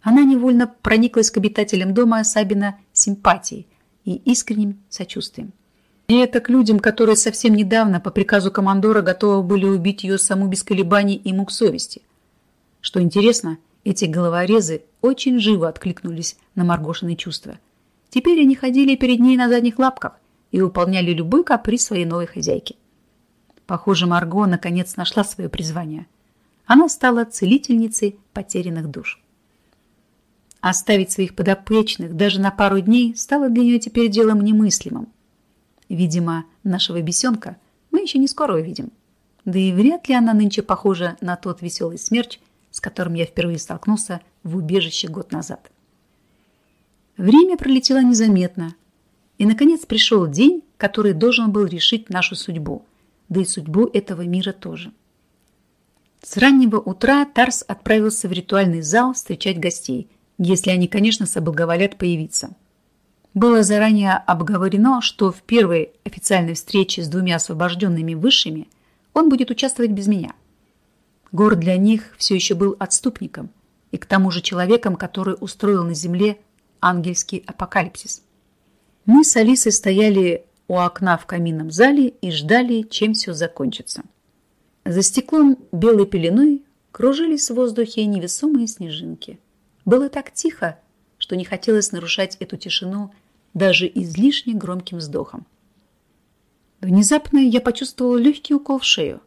она невольно прониклась к обитателям дома Сабина симпатией и искренним сочувствием. И это к людям, которые совсем недавно по приказу командора готовы были убить ее саму без колебаний и мук совести. Что интересно, эти головорезы очень живо откликнулись на Маргошины чувства. Теперь они ходили перед ней на задних лапках и выполняли любой каприз своей новой хозяйки. Похоже, Марго наконец нашла свое призвание. Она стала целительницей потерянных душ. Оставить своих подопечных даже на пару дней стало для нее теперь делом немыслимым. Видимо, нашего бесенка мы еще не скоро увидим. Да и вряд ли она нынче похожа на тот веселый смерч, с которым я впервые столкнулся в убежище год назад. Время пролетело незаметно, и, наконец, пришел день, который должен был решить нашу судьбу, да и судьбу этого мира тоже. С раннего утра Тарс отправился в ритуальный зал встречать гостей, если они, конечно, соблаговолят появиться – было заранее обговорено, что в первой официальной встрече с двумя освобожденными высшими он будет участвовать без меня. Гор для них все еще был отступником и к тому же человеком, который устроил на земле ангельский апокалипсис. Мы с Алисой стояли у окна в каминном зале и ждали, чем все закончится. За стеклом белой пеленой кружились в воздухе невесомые снежинки. Было так тихо, что не хотелось нарушать эту тишину даже излишне громким вздохом. Внезапно я почувствовал легкий укол в шею.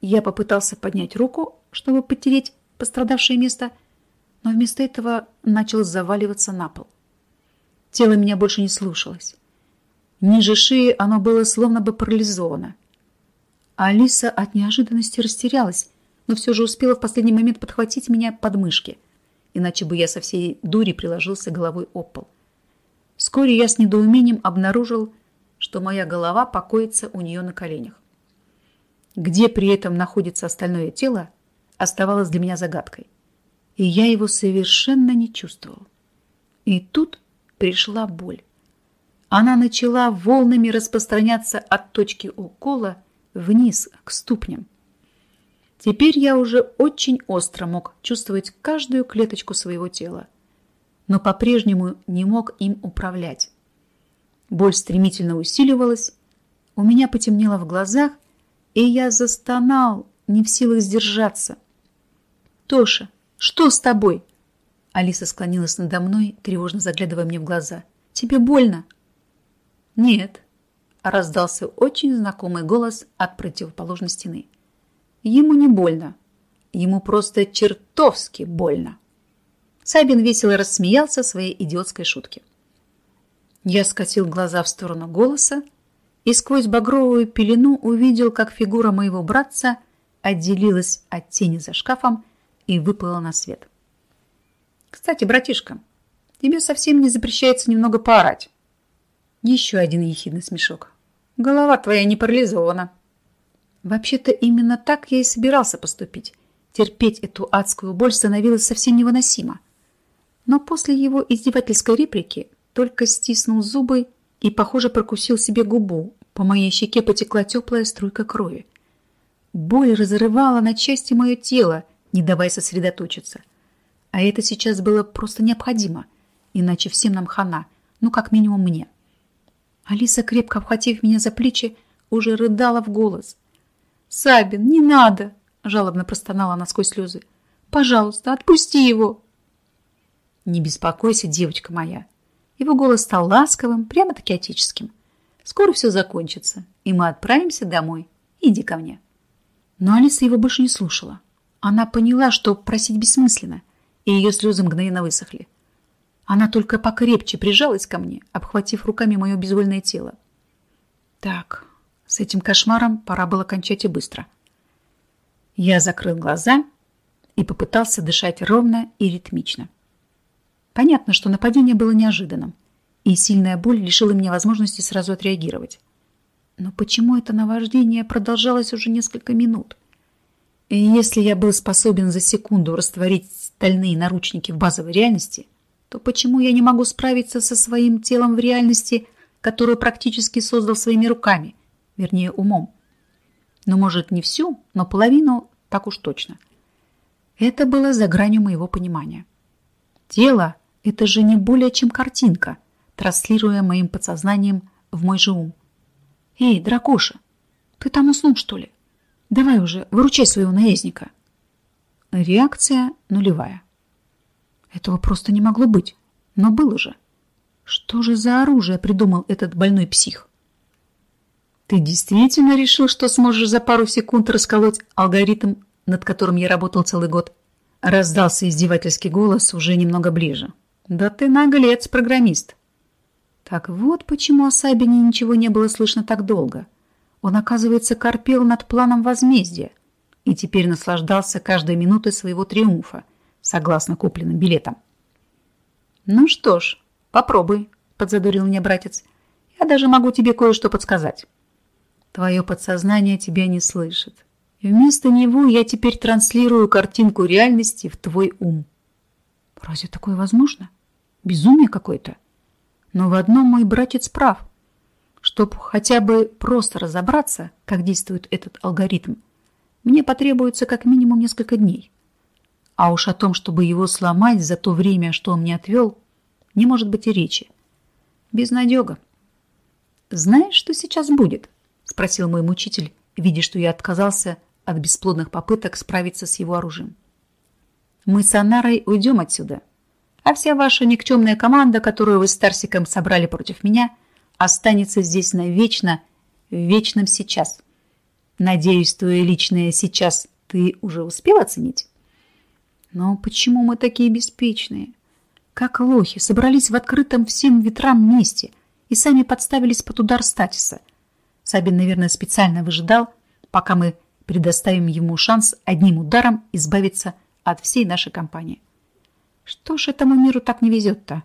Я попытался поднять руку, чтобы потереть пострадавшее место, но вместо этого начал заваливаться на пол. Тело меня больше не слушалось. Ниже шеи оно было словно бы парализовано. Алиса от неожиданности растерялась, но все же успела в последний момент подхватить меня под мышки, иначе бы я со всей дури приложился головой об пол. Вскоре я с недоумением обнаружил, что моя голова покоится у нее на коленях. Где при этом находится остальное тело, оставалось для меня загадкой. И я его совершенно не чувствовал. И тут пришла боль. Она начала волнами распространяться от точки укола вниз к ступням. Теперь я уже очень остро мог чувствовать каждую клеточку своего тела, но по-прежнему не мог им управлять. Боль стремительно усиливалась, у меня потемнело в глазах, и я застонал, не в силах сдержаться. «Тоша, что с тобой?» Алиса склонилась надо мной, тревожно заглядывая мне в глаза. «Тебе больно?» «Нет», – раздался очень знакомый голос от противоположной стены. «Ему не больно. Ему просто чертовски больно». Сабин весело рассмеялся своей идиотской шутке. Я скосил глаза в сторону голоса и сквозь багровую пелену увидел, как фигура моего братца отделилась от тени за шкафом и выплыла на свет. «Кстати, братишка, тебе совсем не запрещается немного поорать». Еще один ехидный смешок. Голова твоя не парализована. Вообще-то именно так я и собирался поступить. Терпеть эту адскую боль становилось совсем невыносимо. Но после его издевательской реплики только стиснул зубы и, похоже, прокусил себе губу. По моей щеке потекла теплая струйка крови. Боль разрывала на части мое тело, не давая сосредоточиться. А это сейчас было просто необходимо, иначе всем нам хана, ну, как минимум мне. Алиса, крепко обхватив меня за плечи, уже рыдала в голос. «Сабин, не надо!» – жалобно простонала она сквозь слезы. «Пожалуйста, отпусти его!» «Не беспокойся, девочка моя!» Его голос стал ласковым, прямо-таки отеческим. «Скоро все закончится, и мы отправимся домой. Иди ко мне!» Но Алиса его больше не слушала. Она поняла, что просить бессмысленно, и ее слезы мгновенно высохли. Она только покрепче прижалась ко мне, обхватив руками мое безвольное тело. Так, с этим кошмаром пора было кончать и быстро. Я закрыл глаза и попытался дышать ровно и ритмично. Понятно, что нападение было неожиданным, и сильная боль лишила меня возможности сразу отреагировать. Но почему это наваждение продолжалось уже несколько минут? И если я был способен за секунду растворить стальные наручники в базовой реальности – то почему я не могу справиться со своим телом в реальности, которую практически создал своими руками, вернее умом? Ну, может, не всю, но половину так уж точно. Это было за гранью моего понимания. Тело – это же не более чем картинка, транслируя моим подсознанием в мой же ум. «Эй, дракоша, ты там уснул, что ли? Давай уже, выручай своего наездника». Реакция нулевая. Этого просто не могло быть. Но было же. Что же за оружие придумал этот больной псих? Ты действительно решил, что сможешь за пару секунд расколоть алгоритм, над которым я работал целый год? Раздался издевательский голос уже немного ближе. Да ты наглец, программист. Так вот почему о Сабине ничего не было слышно так долго. Он, оказывается, корпел над планом возмездия и теперь наслаждался каждой минутой своего триумфа – согласно купленным билетам. «Ну что ж, попробуй», – подзадурил меня братец. «Я даже могу тебе кое-что подсказать». Твое подсознание тебя не слышит. И вместо него я теперь транслирую картинку реальности в твой ум. Разве такое возможно? Безумие какое-то. Но в одном мой братец прав. Чтобы хотя бы просто разобраться, как действует этот алгоритм, мне потребуется как минимум несколько дней. А уж о том, чтобы его сломать за то время, что он мне отвел, не может быть и речи. Безнадега. «Знаешь, что сейчас будет?» – спросил мой мучитель, видя, что я отказался от бесплодных попыток справиться с его оружием. «Мы с Анарой уйдем отсюда, а вся ваша никчемная команда, которую вы с Тарсиком собрали против меня, останется здесь навечно, в вечном сейчас. Надеюсь, твое личное сейчас ты уже успел оценить?» «Но почему мы такие беспечные?» Как лохи, собрались в открытом всем ветрам месте и сами подставились под удар Статиса. Сабин, наверное, специально выжидал, пока мы предоставим ему шанс одним ударом избавиться от всей нашей компании. Что ж этому миру так не везет-то?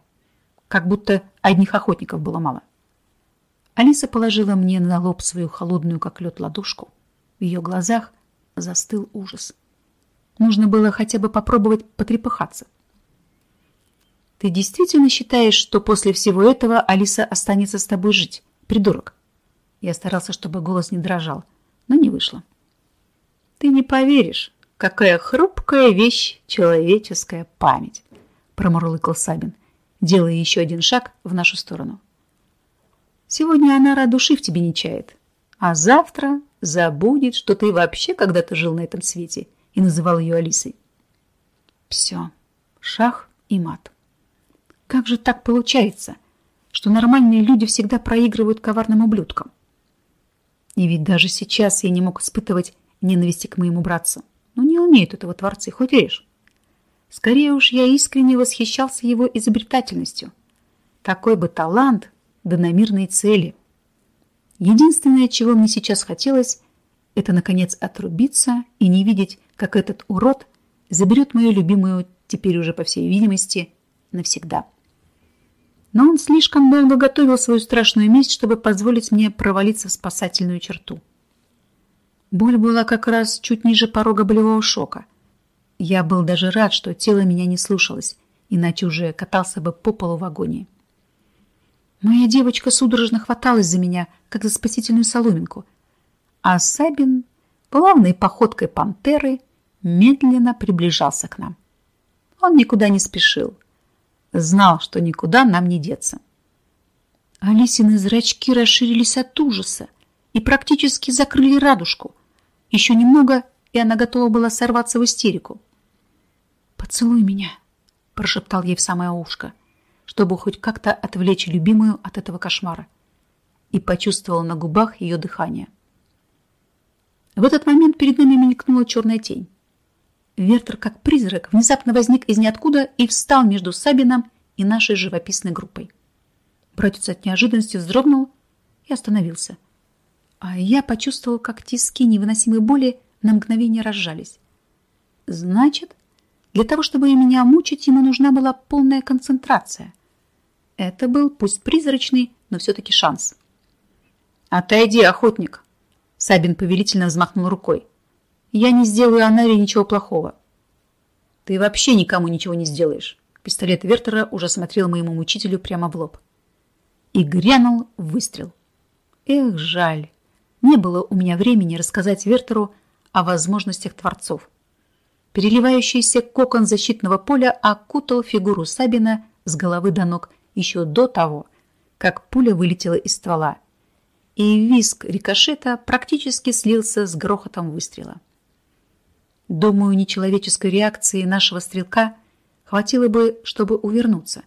Как будто одних охотников было мало. Алиса положила мне на лоб свою холодную, как лед, ладошку. В ее глазах застыл ужас. Нужно было хотя бы попробовать потрепыхаться. Ты действительно считаешь, что после всего этого Алиса останется с тобой жить, придурок? Я старался, чтобы голос не дрожал, но не вышло. Ты не поверишь, какая хрупкая вещь человеческая память, промурлыкал Сабин, делая еще один шаг в нашу сторону. Сегодня она души в тебе не чает, а завтра забудет, что ты вообще когда-то жил на этом свете и называл ее Алисой. Все, шах и мат. Как же так получается, что нормальные люди всегда проигрывают коварным ублюдкам? И ведь даже сейчас я не мог испытывать ненависти к моему братцу. Но не умеют этого творцы, хоть режь. Скорее уж я искренне восхищался его изобретательностью. Такой бы талант, да на мирные цели. Единственное, чего мне сейчас хотелось, это, наконец, отрубиться и не видеть, как этот урод заберет мою любимую, теперь уже, по всей видимости, навсегда. Но он слишком долго готовил свою страшную месть, чтобы позволить мне провалиться в спасательную черту. Боль была как раз чуть ниже порога болевого шока. Я был даже рад, что тело меня не слушалось, иначе уже катался бы по полу в агонии. Моя девочка судорожно хваталась за меня, как за спасительную соломинку, а Сабин, плавной походкой пантеры, медленно приближался к нам. Он никуда не спешил, Знал, что никуда нам не деться. Алисины зрачки расширились от ужаса и практически закрыли радужку. Еще немного, и она готова была сорваться в истерику. «Поцелуй меня», – прошептал ей в самое ушко, чтобы хоть как-то отвлечь любимую от этого кошмара, и почувствовал на губах ее дыхание. В этот момент перед нами мелькнула черная тень. Вертер, как призрак, внезапно возник из ниоткуда и встал между Сабином и нашей живописной группой. Братец от неожиданности вздрогнул и остановился. А я почувствовал, как тиски невыносимой боли на мгновение разжались. Значит, для того, чтобы меня мучить, ему нужна была полная концентрация. Это был, пусть призрачный, но все-таки шанс. «Отойди, охотник!» Сабин повелительно взмахнул рукой. Я не сделаю Анаре ничего плохого. Ты вообще никому ничего не сделаешь. Пистолет Вертера уже смотрел моему мучителю прямо в лоб. И грянул выстрел. Эх, жаль. Не было у меня времени рассказать Вертеру о возможностях творцов. Переливающийся кокон защитного поля окутал фигуру Сабина с головы до ног еще до того, как пуля вылетела из ствола, и визг рикошета практически слился с грохотом выстрела. Думаю, нечеловеческой реакции нашего стрелка хватило бы, чтобы увернуться.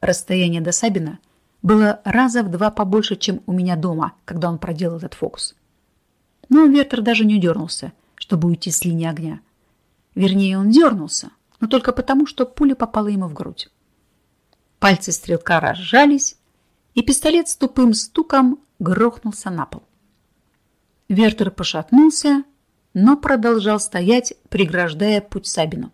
Расстояние до Сабина было раза в два побольше, чем у меня дома, когда он проделал этот фокус. Но Вертер даже не дернулся, чтобы уйти с линии огня. Вернее, он дернулся, но только потому, что пуля попала ему в грудь. Пальцы стрелка разжались, и пистолет с тупым стуком грохнулся на пол. Вертер пошатнулся но продолжал стоять, преграждая путь Сабину.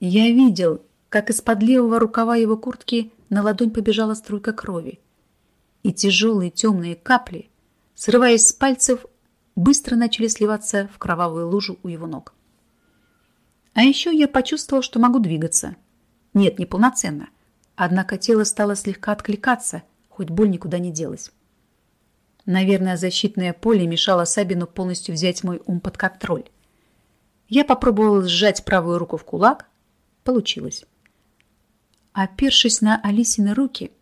Я видел, как из-под левого рукава его куртки на ладонь побежала струйка крови, и тяжелые темные капли, срываясь с пальцев, быстро начали сливаться в кровавую лужу у его ног. А еще я почувствовал, что могу двигаться. Нет, не полноценно. Однако тело стало слегка откликаться, хоть боль никуда не делась. Наверное, защитное поле мешало Сабину полностью взять мой ум под контроль. Я попробовала сжать правую руку в кулак. Получилось. Опершись на Алисины руки,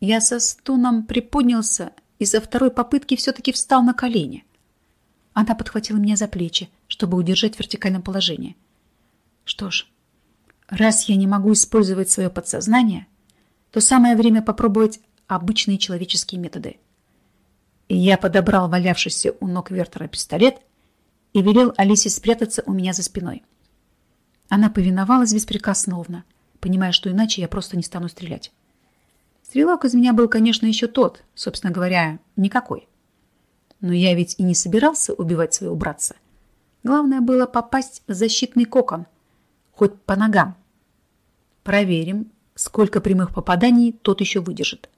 Я со стоном приподнялся и со второй попытки все-таки встал на колени. Она подхватила меня за плечи, чтобы удержать в вертикальном положении. Что ж, раз я не могу использовать свое подсознание, то самое время попробовать обычные человеческие методы. Я подобрал валявшийся у ног Вертера пистолет и велел Алисе спрятаться у меня за спиной. Она повиновалась беспрекословно, понимая, что иначе я просто не стану стрелять. Стрелок из меня был, конечно, еще тот, собственно говоря, никакой. Но я ведь и не собирался убивать своего братца. Главное было попасть в защитный кокон, хоть по ногам. Проверим, сколько прямых попаданий тот еще выдержит.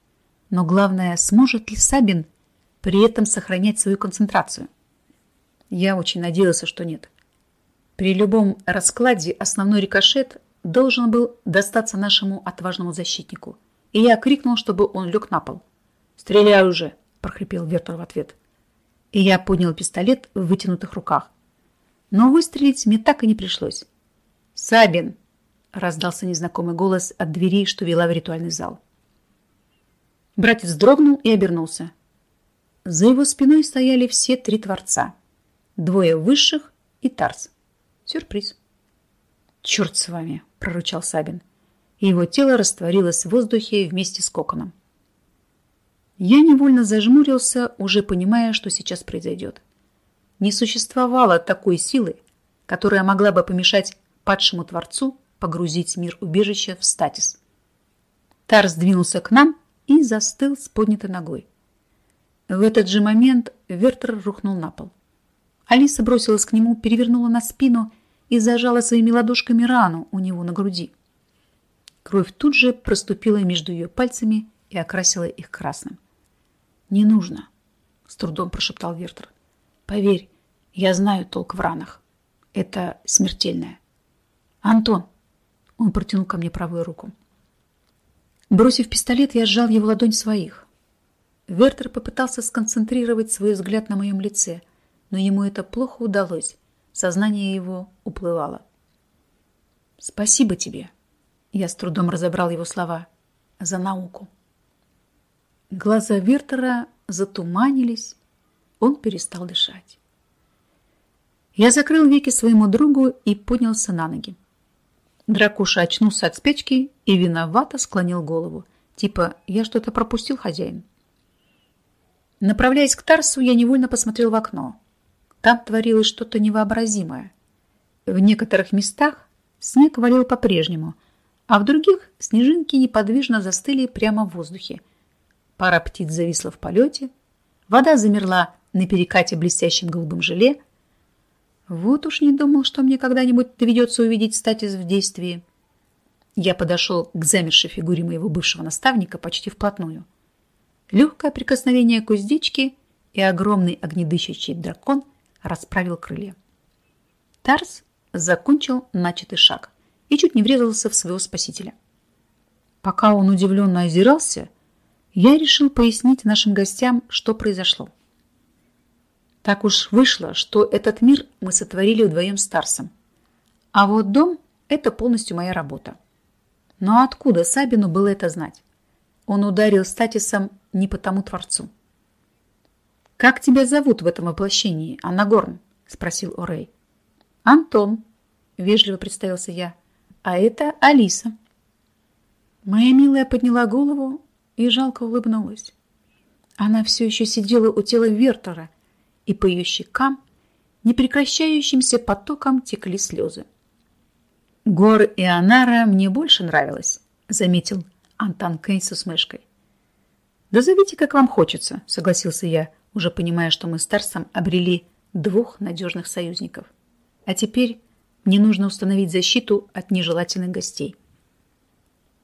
Но главное, сможет ли Сабин при этом сохранять свою концентрацию. Я очень надеялся, что нет. При любом раскладе основной рикошет должен был достаться нашему отважному защитнику. И я крикнул, чтобы он лег на пол. «Стреляй уже!» – прохрипел Вертер в ответ. И я поднял пистолет в вытянутых руках. Но выстрелить мне так и не пришлось. «Сабин!» – раздался незнакомый голос от двери, что вела в ритуальный зал. Братец дрогнул и обернулся. За его спиной стояли все три творца. Двое высших и Тарс. Сюрприз. «Черт с вами!» – прорычал Сабин. И его тело растворилось в воздухе вместе с коконом. Я невольно зажмурился, уже понимая, что сейчас произойдет. Не существовало такой силы, которая могла бы помешать падшему Творцу погрузить мир убежища в статис. Тарс двинулся к нам и застыл с поднятой ногой. В этот же момент Вертер рухнул на пол. Алиса бросилась к нему, перевернула на спину и зажала своими ладошками рану у него на груди. Кровь тут же проступила между ее пальцами и окрасила их красным. «Не нужно», — с трудом прошептал Вертер. «Поверь, я знаю толк в ранах. Это смертельное». «Антон!» — он протянул ко мне правую руку. Бросив пистолет, я сжал его ладонь своих. Вертер попытался сконцентрировать свой взгляд на моем лице, но ему это плохо удалось. Сознание его уплывало. «Спасибо тебе», — я с трудом разобрал его слова, — «за науку». Глаза Вертера затуманились, он перестал дышать. Я закрыл веки своему другу и поднялся на ноги. Дракуша очнулся от спечки и виновато склонил голову. Типа, я что-то пропустил, хозяин. Направляясь к Тарсу, я невольно посмотрел в окно. Там творилось что-то невообразимое. В некоторых местах снег валил по-прежнему, а в других снежинки неподвижно застыли прямо в воздухе. Пара птиц зависла в полете, вода замерла на перекате блестящим голубым желе. Вот уж не думал, что мне когда-нибудь доведется увидеть статис в действии. Я подошел к замершей фигуре моего бывшего наставника почти вплотную. Легкое прикосновение к уздечке, и огромный огнедышащий дракон расправил крылья. Тарс закончил начатый шаг и чуть не врезался в своего спасителя. Пока он удивленно озирался, я решил пояснить нашим гостям, что произошло. Так уж вышло, что этот мир мы сотворили вдвоем с Тарсом. А вот дом – это полностью моя работа. Но откуда Сабину было это знать? Он ударил статисом не по тому Творцу. «Как тебя зовут в этом воплощении, Аннагорн?» – спросил Орей. «Антон», – вежливо представился я, – «а это Алиса». Моя милая подняла голову и жалко улыбнулась. Она все еще сидела у тела Вертера, и по ее щекам непрекращающимся потоком текли слезы. «Гор и Анара мне больше нравилось», — заметил Антон Кейн с усмешкой. «Да зовите, как вам хочется», — согласился я, уже понимая, что мы с Тарсом обрели двух надежных союзников. А теперь мне нужно установить защиту от нежелательных гостей.